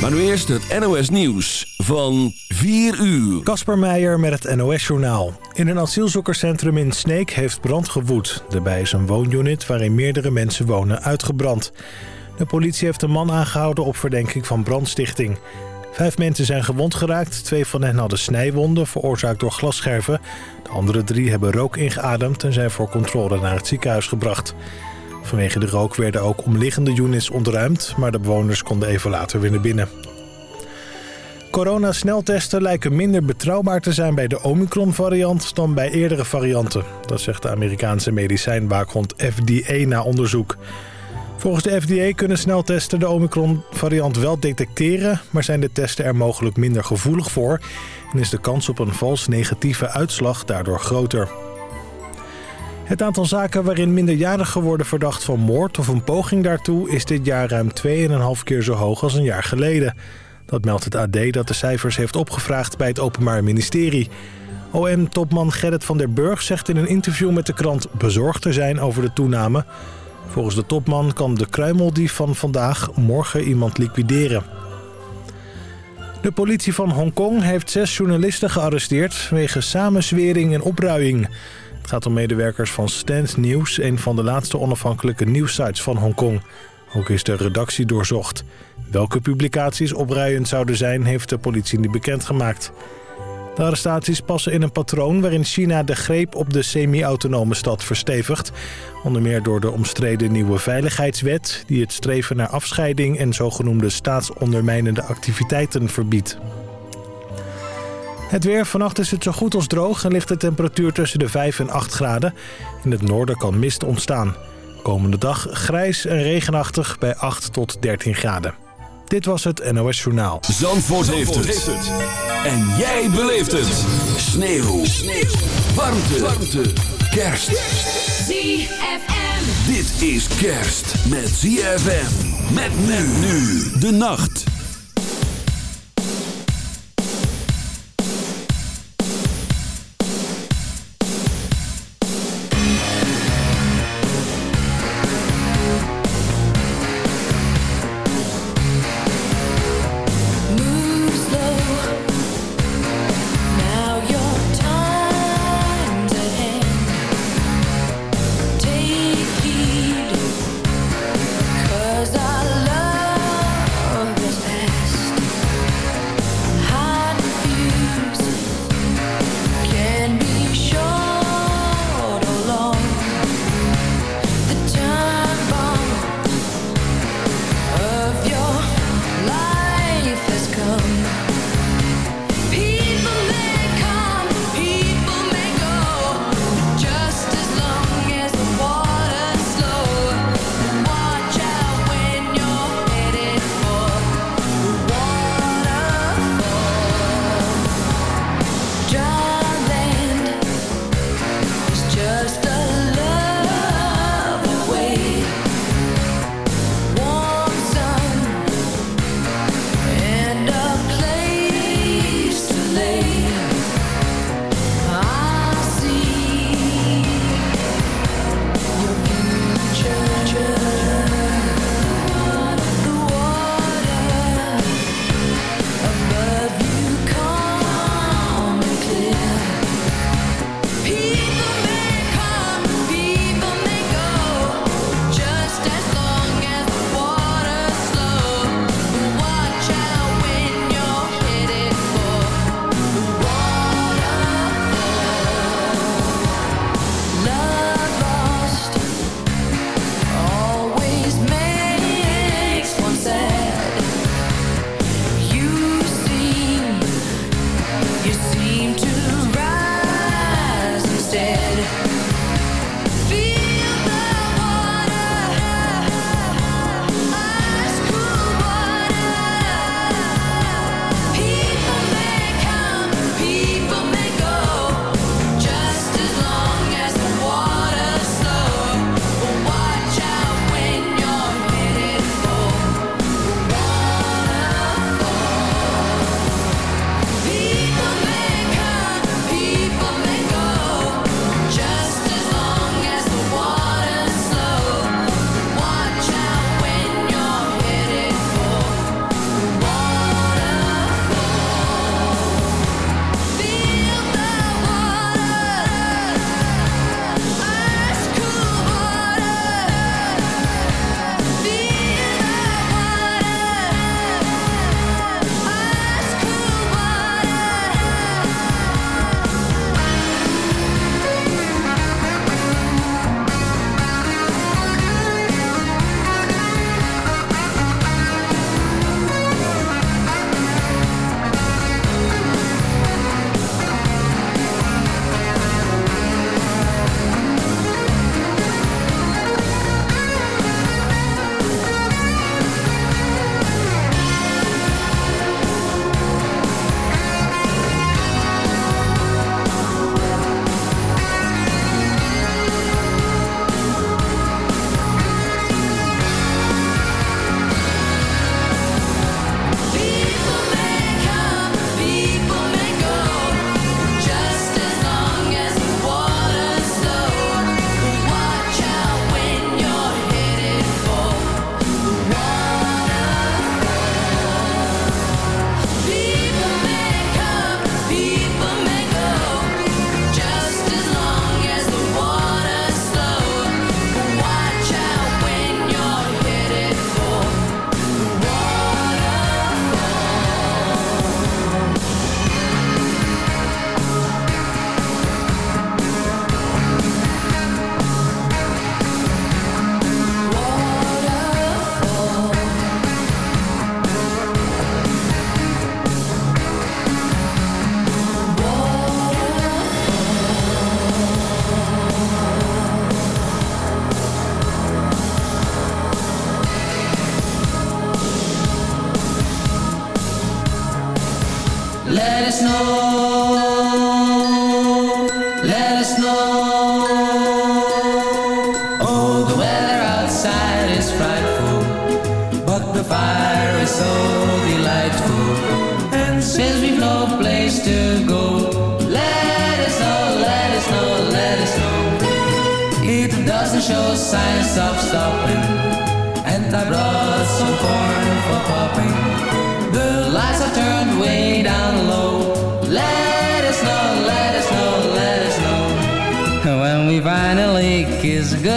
Maar nu eerst het NOS Nieuws van 4 uur. Kasper Meijer met het NOS Journaal. In een asielzoekerscentrum in Sneek heeft brand gewoed. Daarbij is een woonunit waarin meerdere mensen wonen uitgebrand. De politie heeft een man aangehouden op verdenking van brandstichting. Vijf mensen zijn gewond geraakt. Twee van hen hadden snijwonden, veroorzaakt door glasscherven. De andere drie hebben rook ingeademd en zijn voor controle naar het ziekenhuis gebracht. Vanwege de rook werden ook omliggende units ontruimd... maar de bewoners konden even later weer naar binnen. Corona-sneltesten lijken minder betrouwbaar te zijn bij de Omicron-variant dan bij eerdere varianten. Dat zegt de Amerikaanse medicijnwaakhond FDA na onderzoek. Volgens de FDA kunnen sneltesten de Omicron-variant wel detecteren... maar zijn de testen er mogelijk minder gevoelig voor... en is de kans op een vals negatieve uitslag daardoor groter. Het aantal zaken waarin minderjarigen worden verdacht van moord of een poging daartoe... is dit jaar ruim 2,5 keer zo hoog als een jaar geleden. Dat meldt het AD dat de cijfers heeft opgevraagd bij het Openbaar Ministerie. OM-topman Gerrit van der Burg zegt in een interview met de krant bezorgd te zijn over de toename. Volgens de topman kan de kruimeldief van vandaag morgen iemand liquideren. De politie van Hongkong heeft zes journalisten gearresteerd... wegens samenzwering en opruiing. Het gaat om medewerkers van Stand News... een van de laatste onafhankelijke nieuwsites van Hongkong. Ook is de redactie doorzocht. Welke publicaties opruiend zouden zijn... heeft de politie niet bekendgemaakt. De arrestaties passen in een patroon waarin China de greep op de semi-autonome stad verstevigt. Onder meer door de omstreden nieuwe veiligheidswet... die het streven naar afscheiding en zogenoemde staatsondermijnende activiteiten verbiedt. Het weer. Vannacht is het zo goed als droog en ligt de temperatuur tussen de 5 en 8 graden. In het noorden kan mist ontstaan. Komende dag grijs en regenachtig bij 8 tot 13 graden. Dit was het NOS Journaal. Zandvoort, heeft, het. En jij beleeft het. Sneeuw. Sneeuw. Warmte. Warmte. Kerst. ZFM. Dit is kerst met ZFM. Met men nu. De nacht.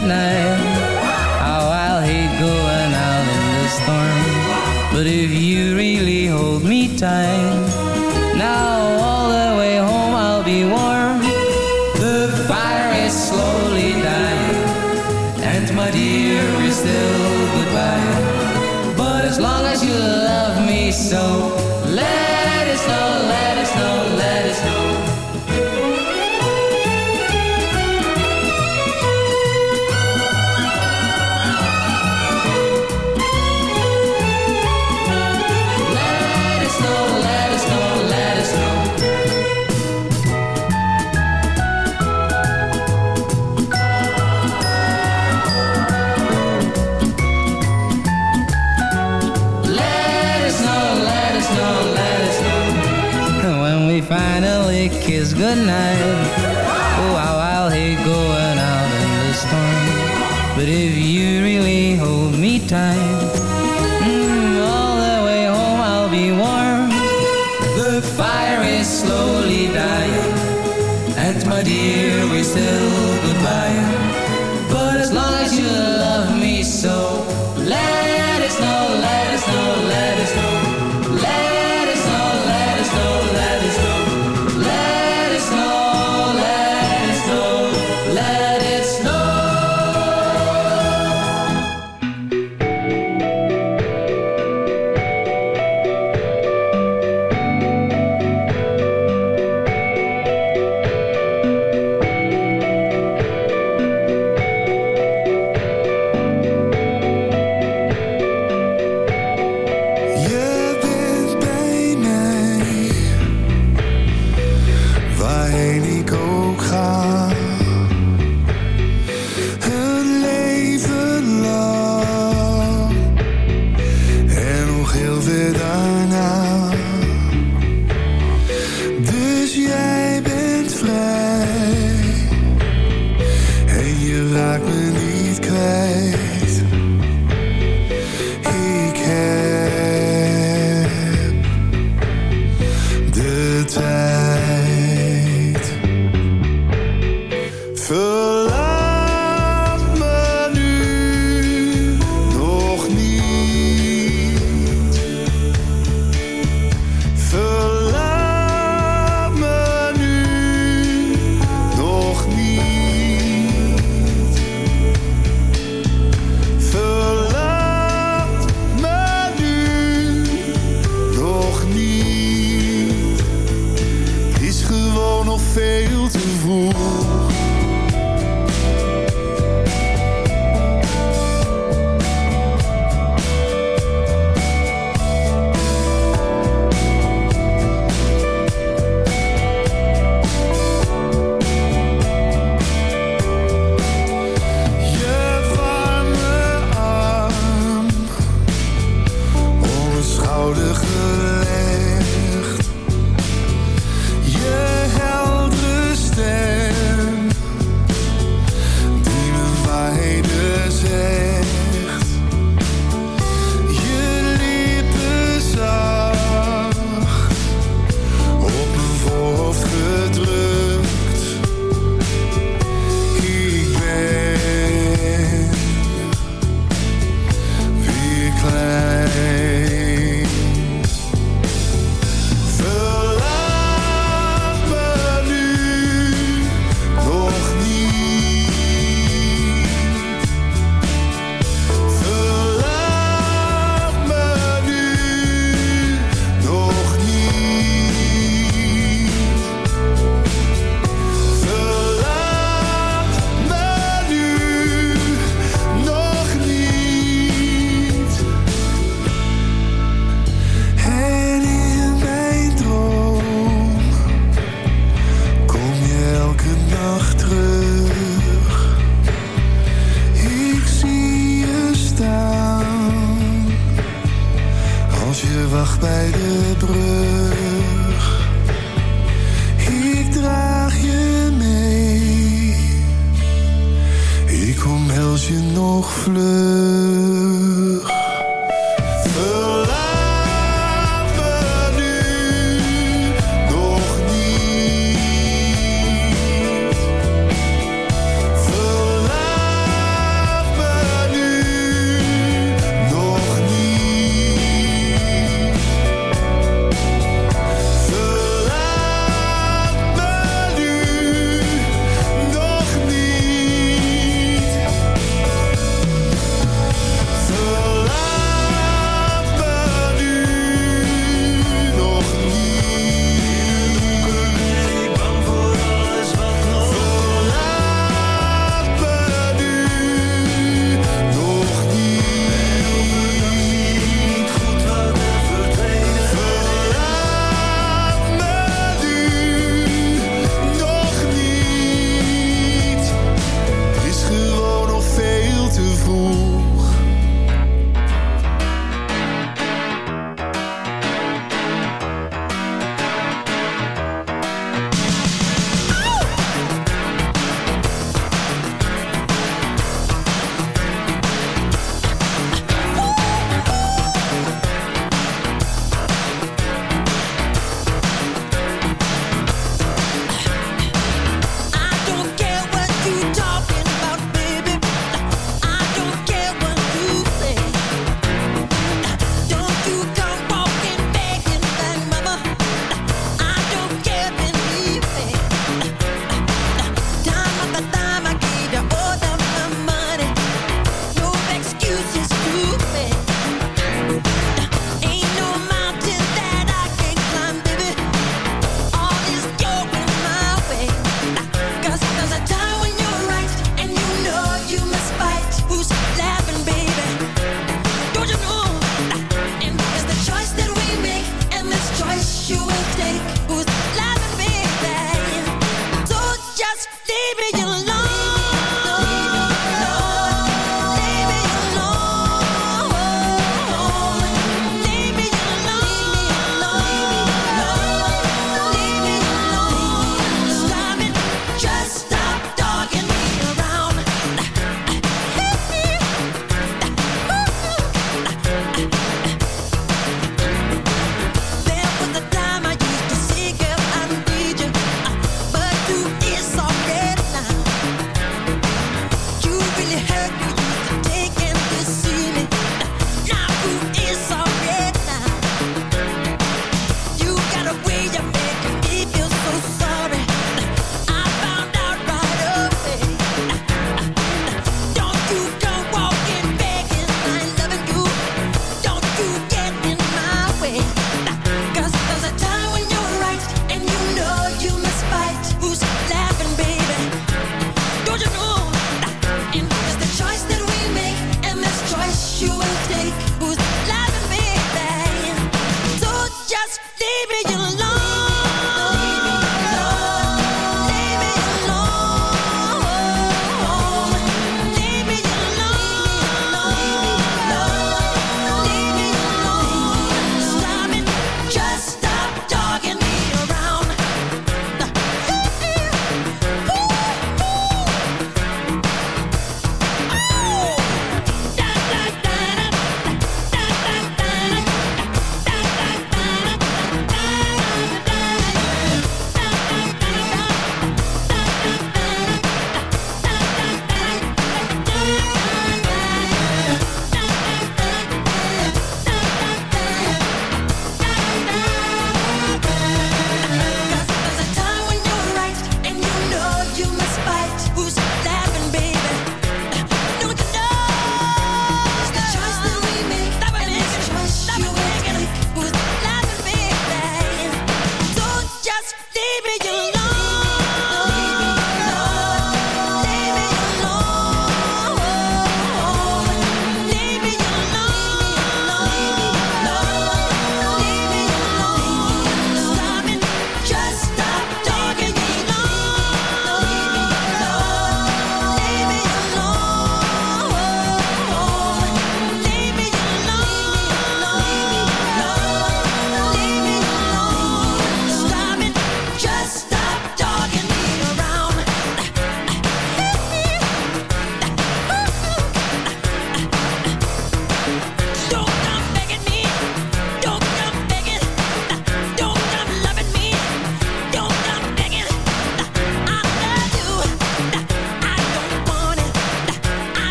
at night. How I'll hate going out in the storm. But if you really hold me tight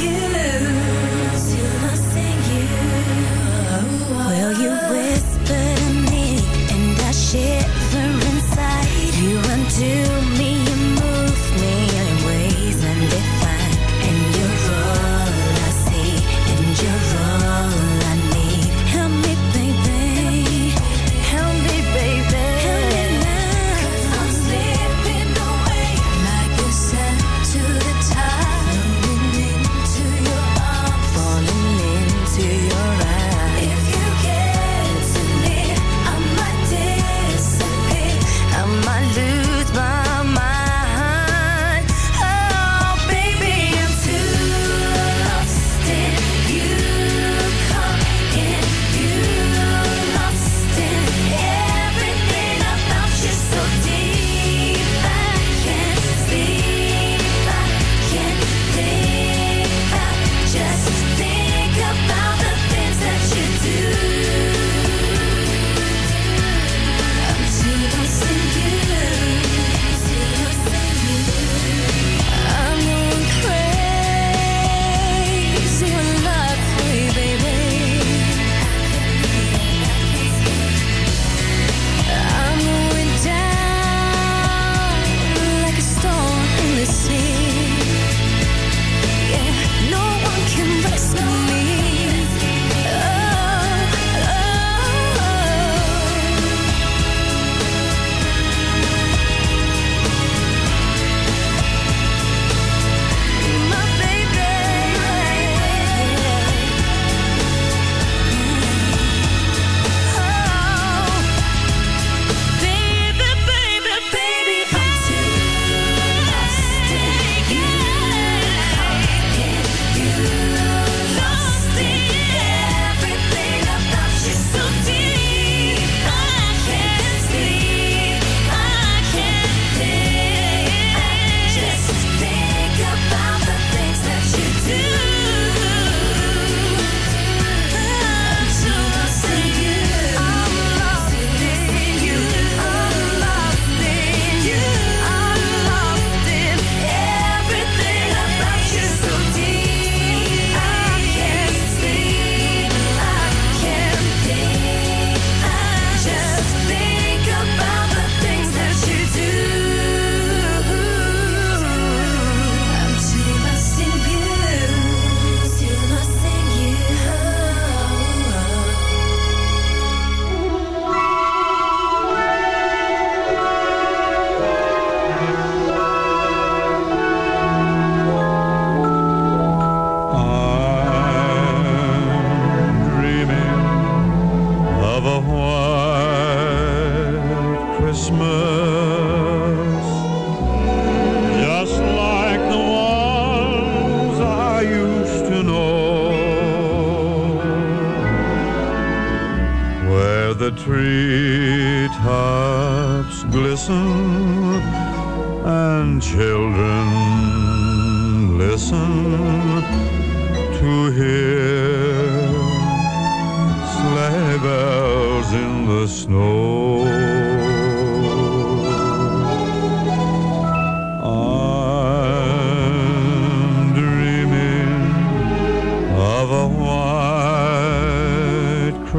you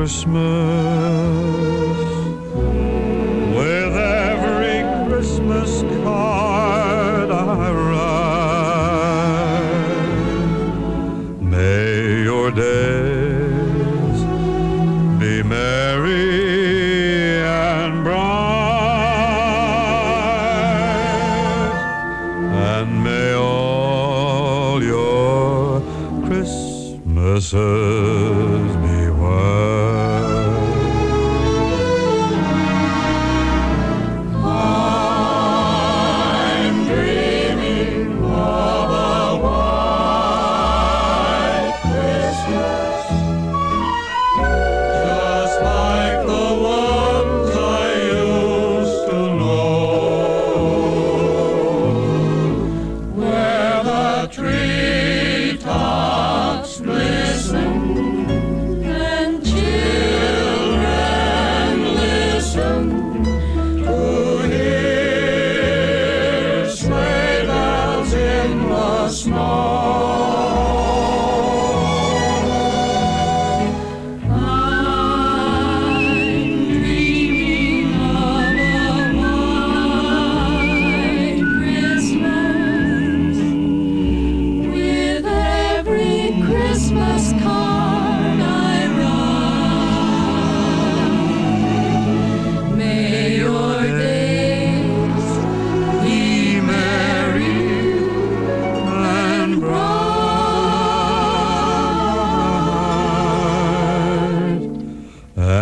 Christmas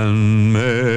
and may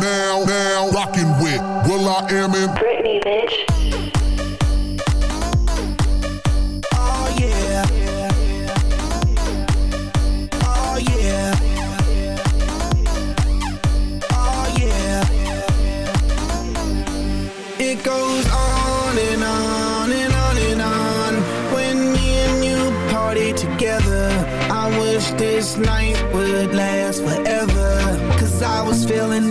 Now, now rocking with will.i.am in Britney, bitch. Oh yeah. Oh yeah. Oh yeah. It goes on and on and on and on when me and you party together. I wish this night would last forever. Cause I was feeling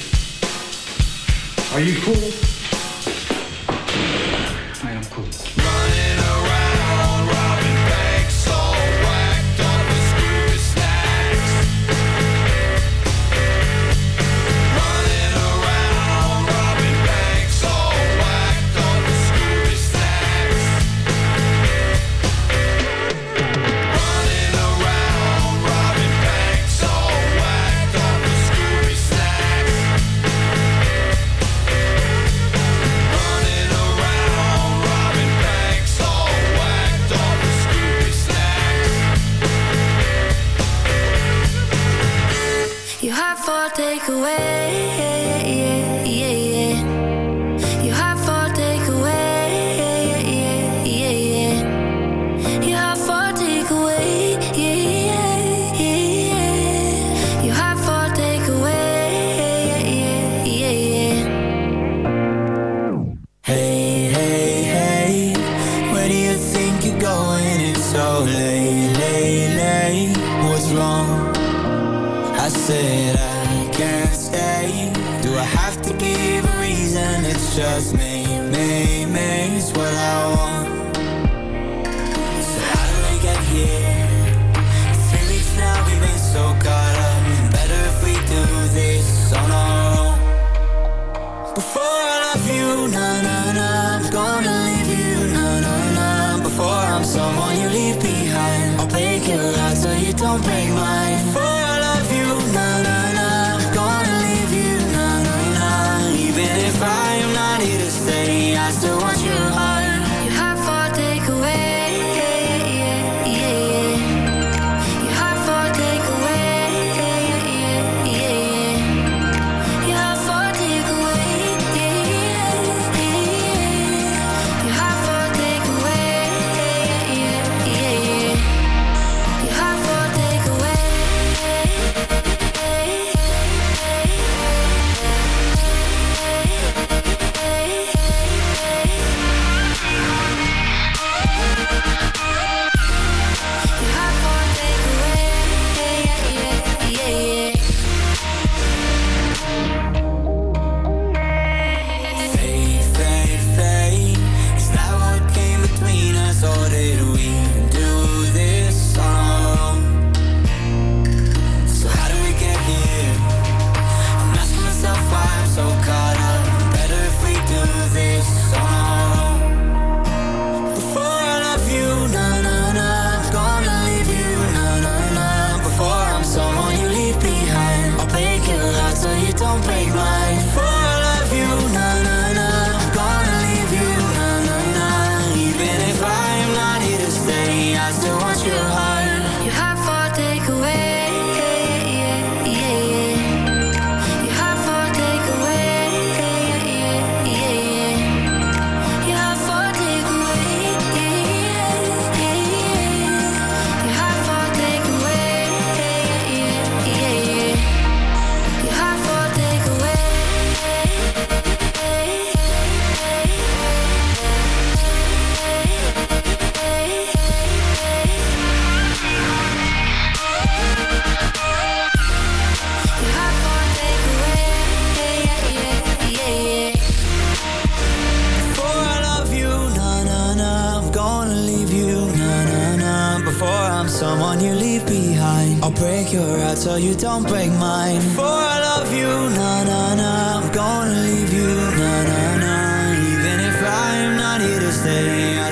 Are you cool?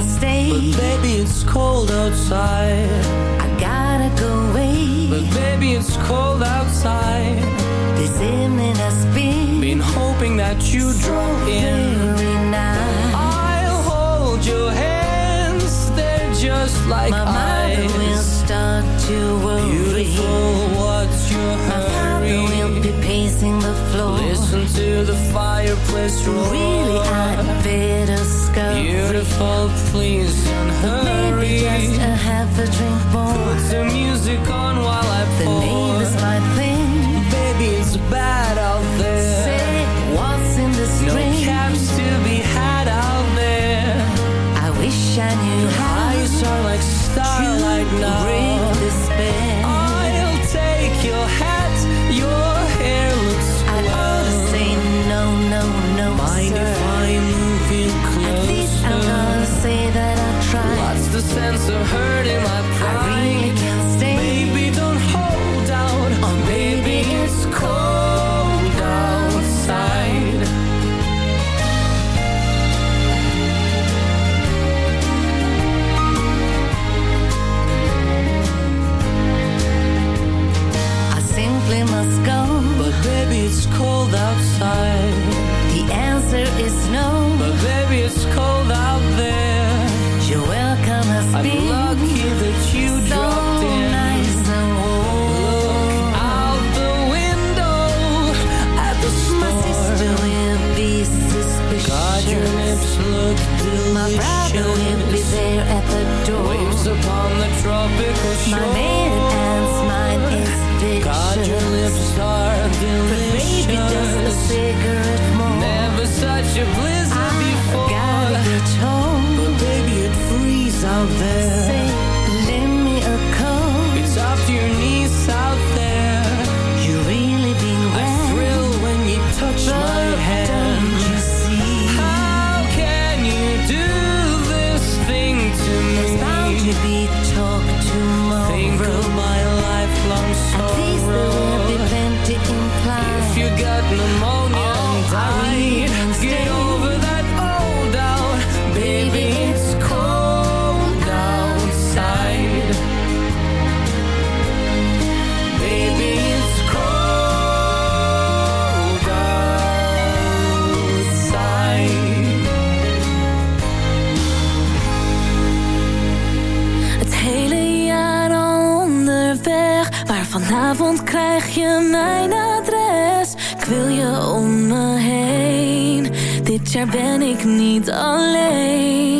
Can't stay. But baby, it's cold outside. I gotta go away. But baby, it's cold outside. This evening has been, Been hoping that you drop in. nice. I'll hold your they're just like My mother eyes. will start to worry. Beautiful, what's your My father will be pacing the floor. Listen to the fireplace roar. Really, I'd better scurry. Beautiful, please don't hurry. Maybe just a half a drink more. Put the music on while I The pour. neighbors might think, sense of hurting my cold outside. The answer is no. But baby, it's cold out there. Your welcome has I'm been lucky that you so dropped in. nice and warm. Look out the window at the My sister will be suspicious. God, your lips look delicious. My brother will be there at the door. Waves upon the tropical shore. My maiden vanavond krijg je mijn adres. Ik wil je om me heen. Dit jaar ben ik niet alleen